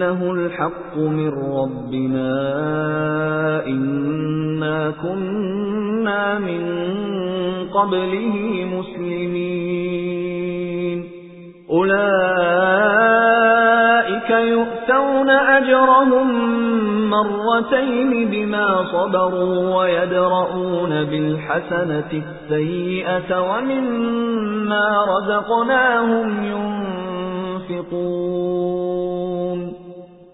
إِنَّهُ الْحَقُّ مِنْ رَبِّنَا إِنَّا كُنَّا مِنْ قَبْلِهِ مُسْلِمِينَ. أُولَئِكَ يُؤْتَوْنَ أَجْرَهُم مَّرَّتَيْنِ بِمَا صَبَرُوا وَيَدْرَءُونَ بِالْحَسَنَةِ السَّيِّئَةَ وَمِمَّا رَزَقْنَاهُمْ يُنْفِقُونَ.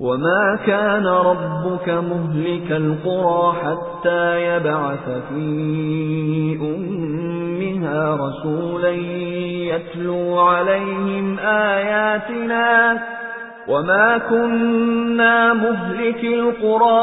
وَمَا كَانَ رَبُّكَ مُهْلِكَ الْقُرَى حَتَّى يَبْعَثَ فِي أُمِّهَا رَسُولًا يَتْلُو عَلَيْهِمْ آيَاتِنَا وَمَا كُنَّا مُهْلِكِي الْقُرَى